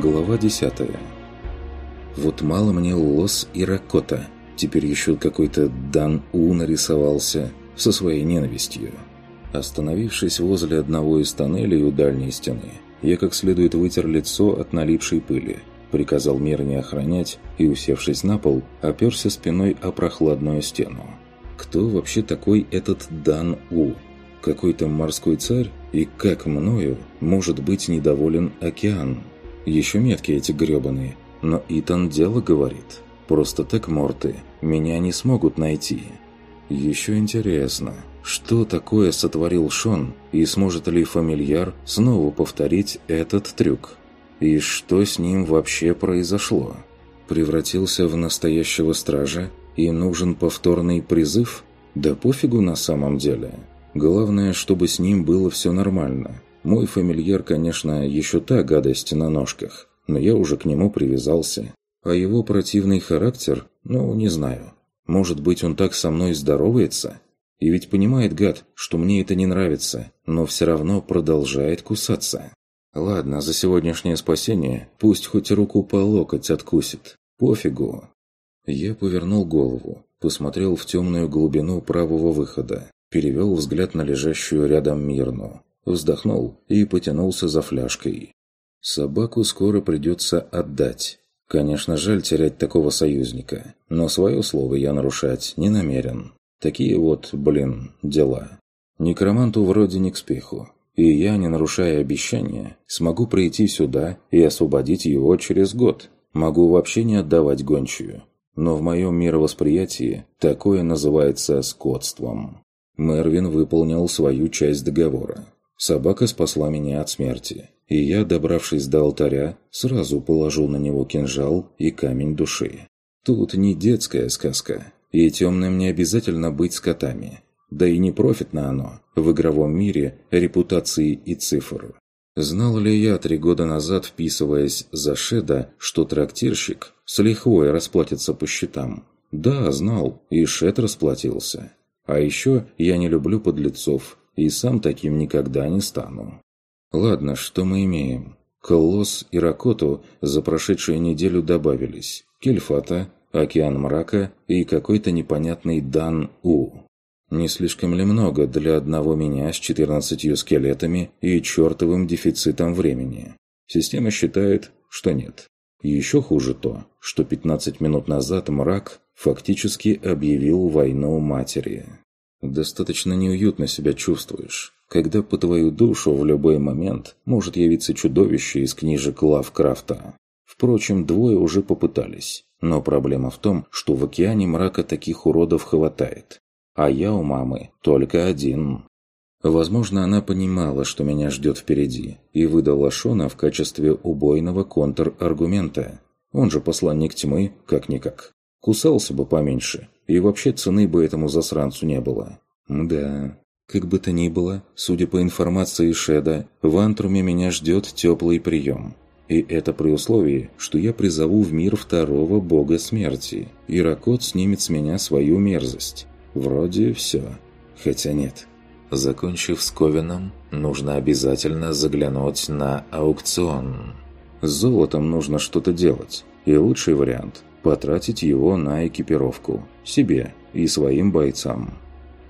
Глава 10 Вот мало мне Лос и Ракота. Теперь еще какой-то Дан У нарисовался со своей ненавистью. Остановившись возле одного из тоннелей у дальней стены, я как следует вытер лицо от налипшей пыли, приказал мир не охранять и, усевшись на пол, оперся спиной о прохладную стену. Кто вообще такой этот Дан У? Какой-то морской царь? И как мною может быть недоволен океан? Еще метки эти гребаные. Но Итан дело говорит. Просто так морты меня не смогут найти. Еще интересно, что такое сотворил Шон, и сможет ли фамильяр снова повторить этот трюк? И что с ним вообще произошло? Превратился в настоящего стража и нужен повторный призыв? Да пофигу на самом деле. Главное, чтобы с ним было все нормально. Мой фамильяр, конечно, еще та гадость на ножках, но я уже к нему привязался. А его противный характер, ну, не знаю. Может быть, он так со мной здоровается? И ведь понимает, гад, что мне это не нравится, но все равно продолжает кусаться. Ладно, за сегодняшнее спасение пусть хоть руку по локоть откусит. Пофигу. Я повернул голову, посмотрел в темную глубину правого выхода, перевел взгляд на лежащую рядом Мирну, вздохнул и потянулся за фляжкой. Собаку скоро придется отдать. Конечно, жаль терять такого союзника, но свое слово я нарушать не намерен. Такие вот, блин, дела. Некроманту вроде не к спеху. И я, не нарушая обещания, смогу прийти сюда и освободить его через год. Могу вообще не отдавать гончую. Но в моем мировосприятии такое называется скотством. Мервин выполнил свою часть договора. Собака спасла меня от смерти. И я, добравшись до алтаря, сразу положу на него кинжал и камень души. Тут не детская сказка, и темным не обязательно быть скотами. Да и не профитно оно в игровом мире репутации и цифр. Знал ли я три года назад, вписываясь за Шеда, что трактирщик с лихвой расплатится по счетам? Да, знал, и Шед расплатился. А еще я не люблю подлецов, и сам таким никогда не стану. Ладно, что мы имеем? Колосс и Ракоту за прошедшую неделю добавились. Кельфата, Океан Мрака и какой-то непонятный Дан У. Не слишком ли много для одного меня с 14 скелетами и чертовым дефицитом времени? Система считает, что нет. Еще хуже то, что 15 минут назад мрак фактически объявил войну матери. Достаточно неуютно себя чувствуешь, когда по твою душу в любой момент может явиться чудовище из книжек Лавкрафта. Впрочем, двое уже попытались. Но проблема в том, что в океане мрака таких уродов хватает. А я у мамы только один. Возможно, она понимала, что меня ждет впереди, и выдала Шона в качестве убойного контраргумента. Он же посланник тьмы, как-никак. Кусался бы поменьше, и вообще цены бы этому засранцу не было. Да, как бы то ни было, судя по информации Шеда, в Антруме меня ждет теплый прием. И это при условии, что я призову в мир второго бога смерти, и Ракот снимет с меня свою мерзость. Вроде все. Хотя нет. Закончив с Ковином, нужно обязательно заглянуть на аукцион. С золотом нужно что-то делать, и лучший вариант – потратить его на экипировку, себе и своим бойцам.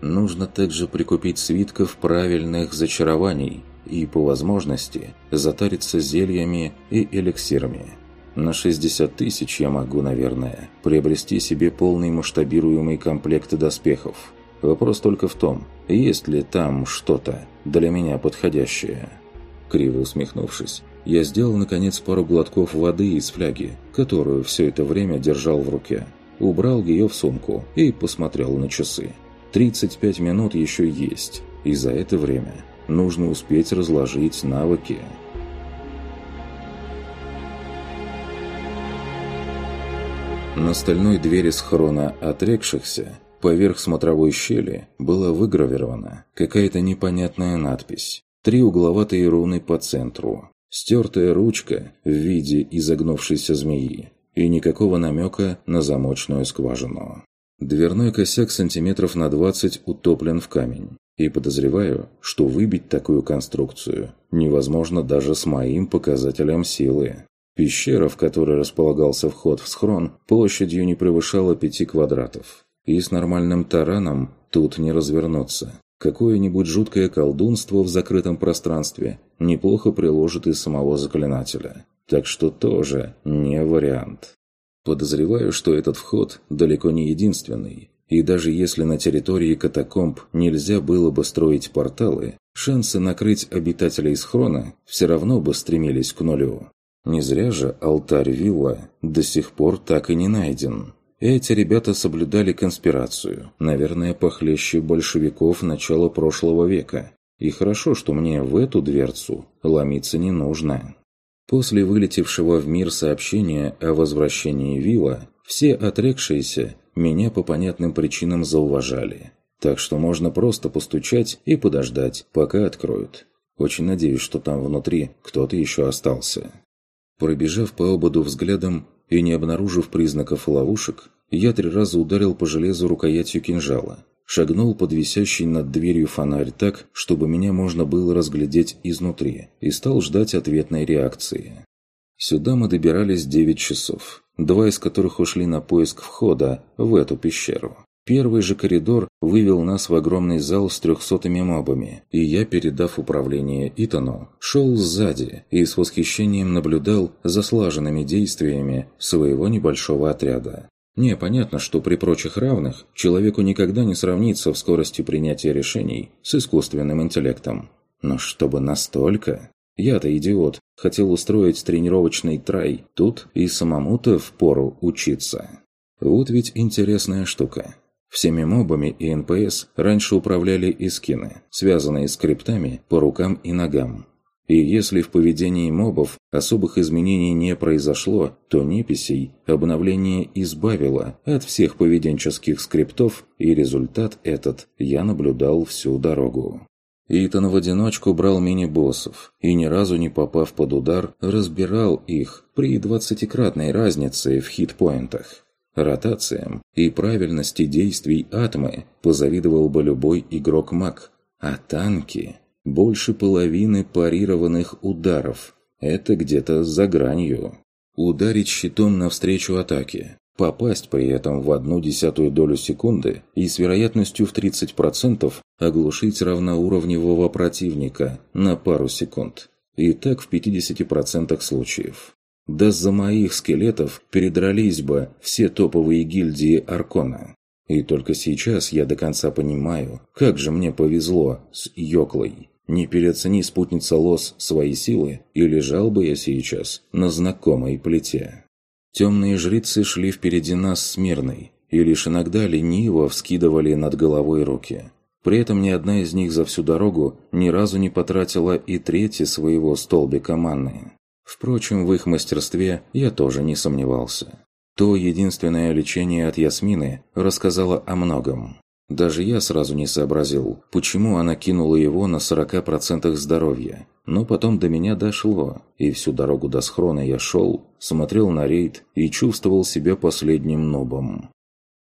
Нужно также прикупить свитков правильных зачарований – и, по возможности, затариться зельями и эликсирами. На 60 тысяч я могу, наверное, приобрести себе полный масштабируемый комплект доспехов. Вопрос только в том, есть ли там что-то для меня подходящее. Криво усмехнувшись, я сделал, наконец, пару глотков воды из фляги, которую все это время держал в руке. Убрал ее в сумку и посмотрел на часы. 35 минут еще есть, и за это время нужно успеть разложить навыки. На стальной двери схрона отрекшихся, поверх смотровой щели, была выгравирована какая-то непонятная надпись. Три угловатые руны по центру, стертая ручка в виде изогнувшейся змеи и никакого намека на замочную скважину. Дверной косяк сантиметров на 20 утоплен в камень. И подозреваю, что выбить такую конструкцию невозможно даже с моим показателем силы. Пещера, в которой располагался вход в схрон, площадью не превышала пяти квадратов. И с нормальным тараном тут не развернуться. Какое-нибудь жуткое колдунство в закрытом пространстве неплохо приложит и самого заклинателя. Так что тоже не вариант. Подозреваю, что этот вход далеко не единственный. И даже если на территории катакомб нельзя было бы строить порталы, шансы накрыть обитателей схрона все равно бы стремились к нулю. Не зря же алтарь вилла до сих пор так и не найден. Эти ребята соблюдали конспирацию, наверное, похлеще большевиков начала прошлого века. И хорошо, что мне в эту дверцу ломиться не нужно. После вылетевшего в мир сообщения о возвращении вилла, все отрекшиеся меня по понятным причинам зауважали. Так что можно просто постучать и подождать, пока откроют. Очень надеюсь, что там внутри кто-то еще остался. Пробежав по ободу взглядом и не обнаружив признаков ловушек, я три раза ударил по железу рукоятью кинжала. Шагнул под висящий над дверью фонарь так, чтобы меня можно было разглядеть изнутри, и стал ждать ответной реакции. Сюда мы добирались 9 часов, два из которых ушли на поиск входа в эту пещеру. Первый же коридор вывел нас в огромный зал с трехсотыми мобами, и я, передав управление Итану, шел сзади и с восхищением наблюдал за слаженными действиями своего небольшого отряда. Не, понятно, что при прочих равных человеку никогда не сравнится в скорости принятия решений с искусственным интеллектом. Но чтобы настолько... Я-то идиот, хотел устроить тренировочный трай тут и самому-то впору учиться. Вот ведь интересная штука. Всеми мобами и НПС раньше управляли искины, связанные скриптами по рукам и ногам. И если в поведении мобов особых изменений не произошло, то неписей обновление избавило от всех поведенческих скриптов, и результат этот я наблюдал всю дорогу. Итан в одиночку брал мини-боссов и, ни разу не попав под удар, разбирал их при двадцатикратной разнице в хитпоинтах ротациям и правильности действий атмы позавидовал бы любой игрок-маг. А танки – больше половины парированных ударов. Это где-то за гранью. Ударить щитом навстречу атаке, попасть при этом в одну десятую долю секунды и с вероятностью в 30% оглушить равноуровневого противника на пару секунд. И так в 50% случаев. Да за моих скелетов передрались бы все топовые гильдии Аркона. И только сейчас я до конца понимаю, как же мне повезло с Йоклой. Не переоцени спутница Лос свои силы, и лежал бы я сейчас на знакомой плите. Темные жрицы шли впереди нас с мирной, и лишь иногда лениво вскидывали над головой руки. При этом ни одна из них за всю дорогу ни разу не потратила и трети своего столбика манны. Впрочем, в их мастерстве я тоже не сомневался. То единственное лечение от Ясмины рассказало о многом. Даже я сразу не сообразил, почему она кинула его на 40% здоровья. Но потом до меня дошло, и всю дорогу до схрона я шел, смотрел на рейд и чувствовал себя последним нобом.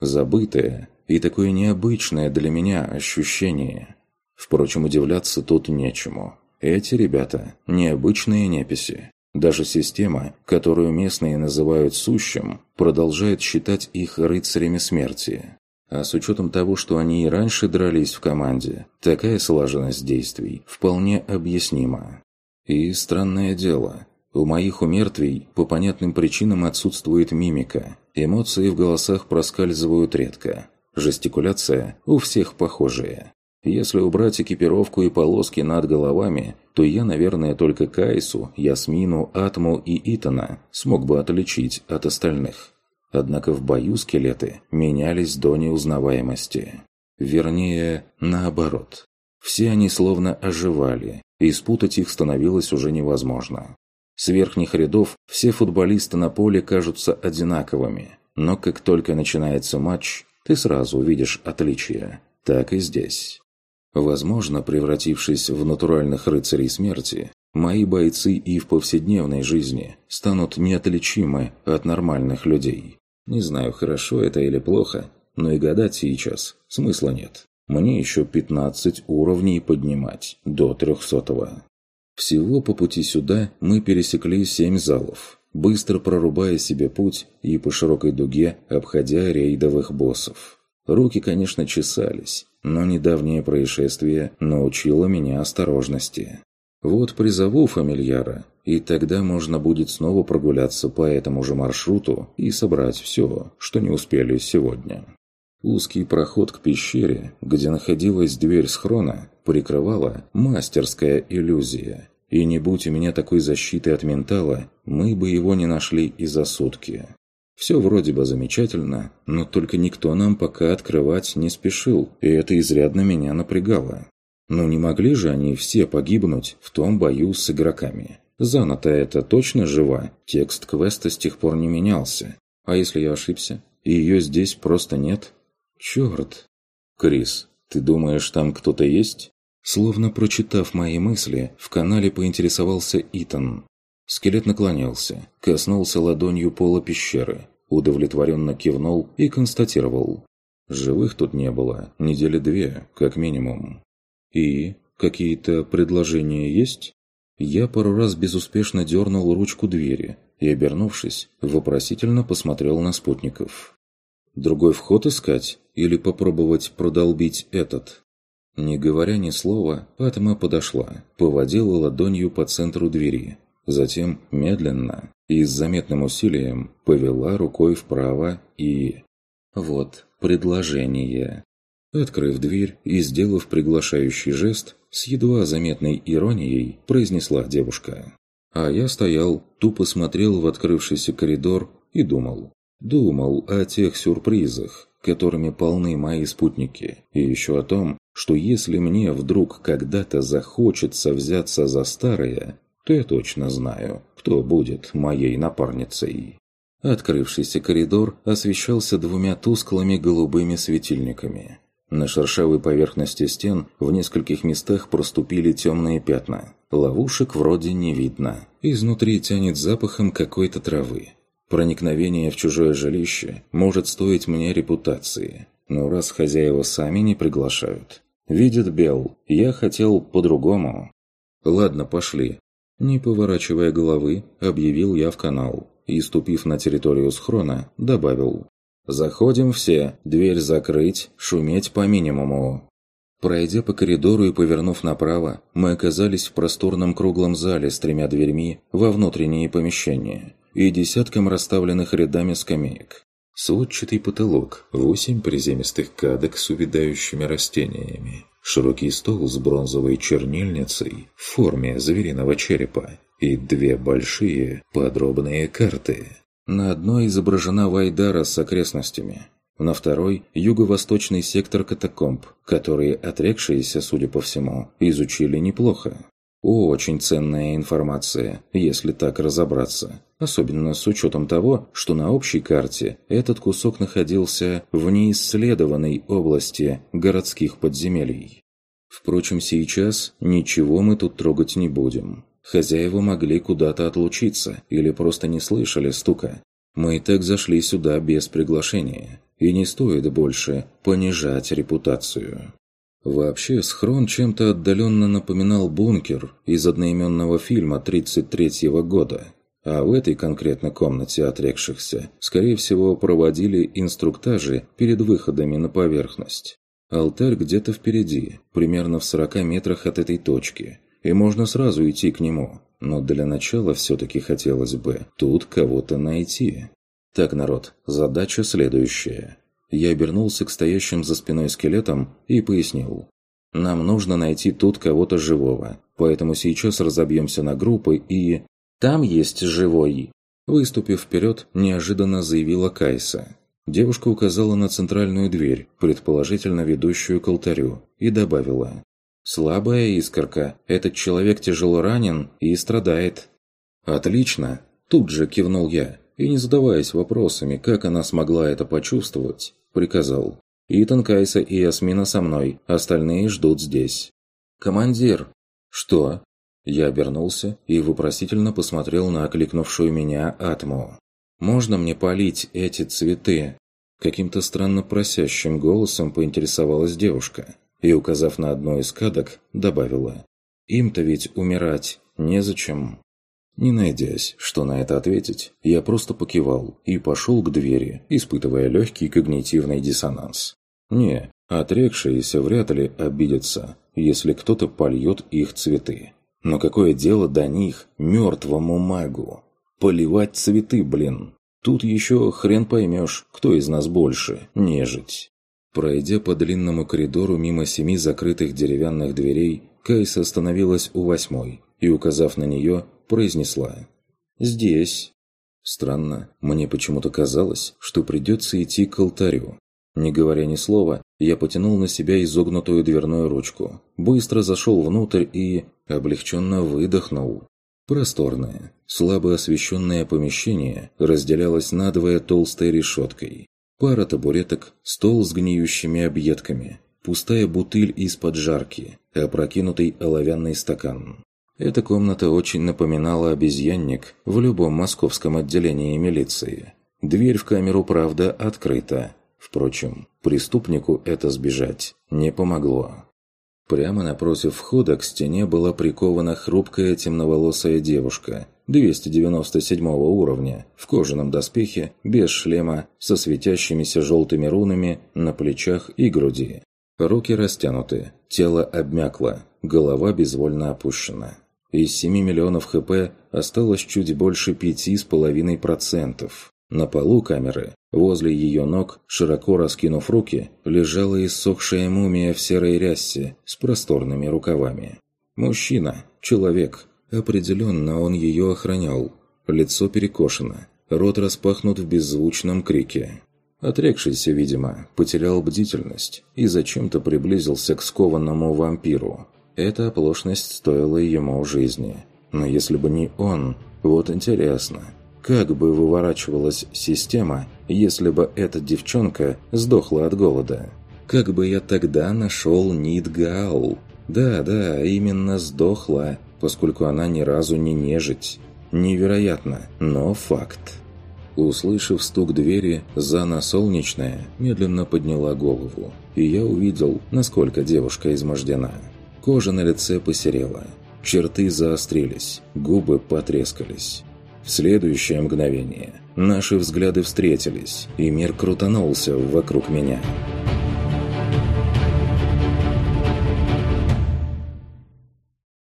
Забытое и такое необычное для меня ощущение. Впрочем, удивляться тут нечему. Эти ребята – необычные неписи. Даже система, которую местные называют «сущим», продолжает считать их рыцарями смерти. А с учетом того, что они и раньше дрались в команде, такая слаженность действий вполне объяснима. И странное дело, у моих умертвий по понятным причинам отсутствует мимика, эмоции в голосах проскальзывают редко. Жестикуляция у всех похожая. Если убрать экипировку и полоски над головами, то я, наверное, только Кайсу, Ясмину, Атму и Итана смог бы отличить от остальных. Однако в бою скелеты менялись до неузнаваемости. Вернее, наоборот. Все они словно оживали, и спутать их становилось уже невозможно. С верхних рядов все футболисты на поле кажутся одинаковыми, но как только начинается матч, ты сразу увидишь отличия. Так и здесь. Возможно, превратившись в натуральных рыцарей смерти, мои бойцы и в повседневной жизни станут неотличимы от нормальных людей. Не знаю, хорошо это или плохо, но и гадать сейчас смысла нет. Мне еще 15 уровней поднимать до трехсотого. Всего по пути сюда мы пересекли семь залов, быстро прорубая себе путь и по широкой дуге обходя рейдовых боссов. Руки, конечно, чесались, но недавнее происшествие научило меня осторожности. Вот призову фамильяра, и тогда можно будет снова прогуляться по этому же маршруту и собрать все, что не успели сегодня. Узкий проход к пещере, где находилась дверь схрона, прикрывала мастерская иллюзия. И не будь у меня такой защиты от ментала, мы бы его не нашли и за сутки. Все вроде бы замечательно, но только никто нам пока открывать не спешил, и это изрядно меня напрягало. Ну не могли же они все погибнуть в том бою с игроками? Зана-то это точно жива, текст квеста с тех пор не менялся. А если я ошибся? И ее здесь просто нет? Черт! Крис, ты думаешь, там кто-то есть? Словно прочитав мои мысли, в канале поинтересовался Итан. Скелет наклонился, коснулся ладонью пола пещеры, удовлетворенно кивнул и констатировал. Живых тут не было, недели две, как минимум. И какие-то предложения есть? Я пару раз безуспешно дернул ручку двери и, обернувшись, вопросительно посмотрел на спутников. Другой вход искать или попробовать продолбить этот? Не говоря ни слова, Патма подошла, поводила ладонью по центру двери, затем медленно и с заметным усилием повела рукой вправо и... Вот предложение. Открыв дверь и сделав приглашающий жест, с едва заметной иронией произнесла девушка. А я стоял, тупо смотрел в открывшийся коридор и думал. Думал о тех сюрпризах, которыми полны мои спутники, и еще о том, что если мне вдруг когда-то захочется взяться за старое, я точно знаю, кто будет моей напарницей. Открывшийся коридор освещался двумя тусклыми голубыми светильниками. На шершавой поверхности стен в нескольких местах проступили темные пятна. Ловушек вроде не видно. Изнутри тянет запахом какой-то травы. Проникновение в чужое жилище может стоить мне репутации. Но раз хозяева сами не приглашают. Видит Бел, я хотел по-другому. Ладно, пошли. Не поворачивая головы, объявил я в канал. И, ступив на территорию схрона, добавил. «Заходим все, дверь закрыть, шуметь по минимуму». Пройдя по коридору и повернув направо, мы оказались в просторном круглом зале с тремя дверьми во внутренние помещения и десятком расставленных рядами скамеек. Сводчатый потолок, восемь приземистых кадок с увядающими растениями, широкий стол с бронзовой чернильницей в форме звериного черепа и две большие подробные карты. На одной изображена Вайдара с окрестностями, на второй – юго-восточный сектор катакомб, которые отрекшиеся, судя по всему, изучили неплохо. Очень ценная информация, если так разобраться. Особенно с учетом того, что на общей карте этот кусок находился в неисследованной области городских подземелий. Впрочем, сейчас ничего мы тут трогать не будем. Хозяева могли куда-то отлучиться или просто не слышали стука. Мы и так зашли сюда без приглашения, и не стоит больше понижать репутацию. Вообще, схрон чем-то отдаленно напоминал бункер из одноименного фильма 33-го года. А в этой конкретно комнате отрекшихся, скорее всего, проводили инструктажи перед выходами на поверхность. Алтарь где-то впереди, примерно в 40 метрах от этой точки, и можно сразу идти к нему. Но для начала все-таки хотелось бы тут кого-то найти. Так, народ, задача следующая. Я обернулся к стоящим за спиной скелетам и пояснил. Нам нужно найти тут кого-то живого, поэтому сейчас разобьемся на группы и... Там есть живой!» Выступив вперед, неожиданно заявила Кайса. Девушка указала на центральную дверь, предположительно ведущую к алтарю, и добавила. Слабая искорка. Этот человек тяжело ранен и страдает. Отлично. Тут же кивнул я. И не задаваясь вопросами, как она смогла это почувствовать, приказал. «Итан, Кайса и Ясмина со мной, остальные ждут здесь». «Командир!» «Что?» Я обернулся и вопросительно посмотрел на окликнувшую меня Атму. «Можно мне полить эти цветы?» Каким-то странно просящим голосом поинтересовалась девушка и, указав на одну из кадок, добавила «Им-то ведь умирать незачем». Не найдясь, что на это ответить, я просто покивал и пошел к двери, испытывая легкий когнитивный диссонанс. Не, отрекшиеся вряд ли обидятся, если кто-то польет их цветы. Но какое дело до них, мертвому магу? Поливать цветы, блин. Тут еще хрен поймешь, кто из нас больше, нежить. Пройдя по длинному коридору мимо семи закрытых деревянных дверей, Кайс остановилась у восьмой и, указав на нее, произнесла «Здесь». Странно, мне почему-то казалось, что придется идти к алтарю. Не говоря ни слова, я потянул на себя изогнутую дверную ручку, быстро зашел внутрь и облегченно выдохнул. Просторное, слабо освещенное помещение разделялось надвое толстой решеткой. Пара табуреток, стол с гниющими объедками, пустая бутыль из-под жарки, опрокинутый оловянный стакан. Эта комната очень напоминала обезьянник в любом московском отделении милиции. Дверь в камеру, правда, открыта. Впрочем, преступнику это сбежать не помогло. Прямо напротив входа к стене была прикована хрупкая темноволосая девушка 297 уровня в кожаном доспехе, без шлема, со светящимися желтыми рунами на плечах и груди. Руки растянуты, тело обмякло, голова безвольно опущена. Из 7 миллионов ХП осталось чуть больше 5,5%. На полу камеры, возле ее ног, широко раскинув руки, лежала иссохшая мумия в серой рясе с просторными рукавами. Мужчина, человек, определенно он ее охранял. Лицо перекошено, рот распахнут в беззвучном крике. Отрекшийся, видимо, потерял бдительность и зачем-то приблизился к скованному вампиру. Эта оплошность стоила ему жизни. Но если бы не он, вот интересно, как бы выворачивалась система, если бы эта девчонка сдохла от голода? Как бы я тогда нашел Нидгаал? Да-да, именно сдохла, поскольку она ни разу не нежить. Невероятно, но факт. Услышав стук двери, Зана Солнечная медленно подняла голову, и я увидел, насколько девушка измождена. Кожа на лице посерела, черты заострились, губы потрескались. В следующее мгновение наши взгляды встретились, и мир крутанулся вокруг меня –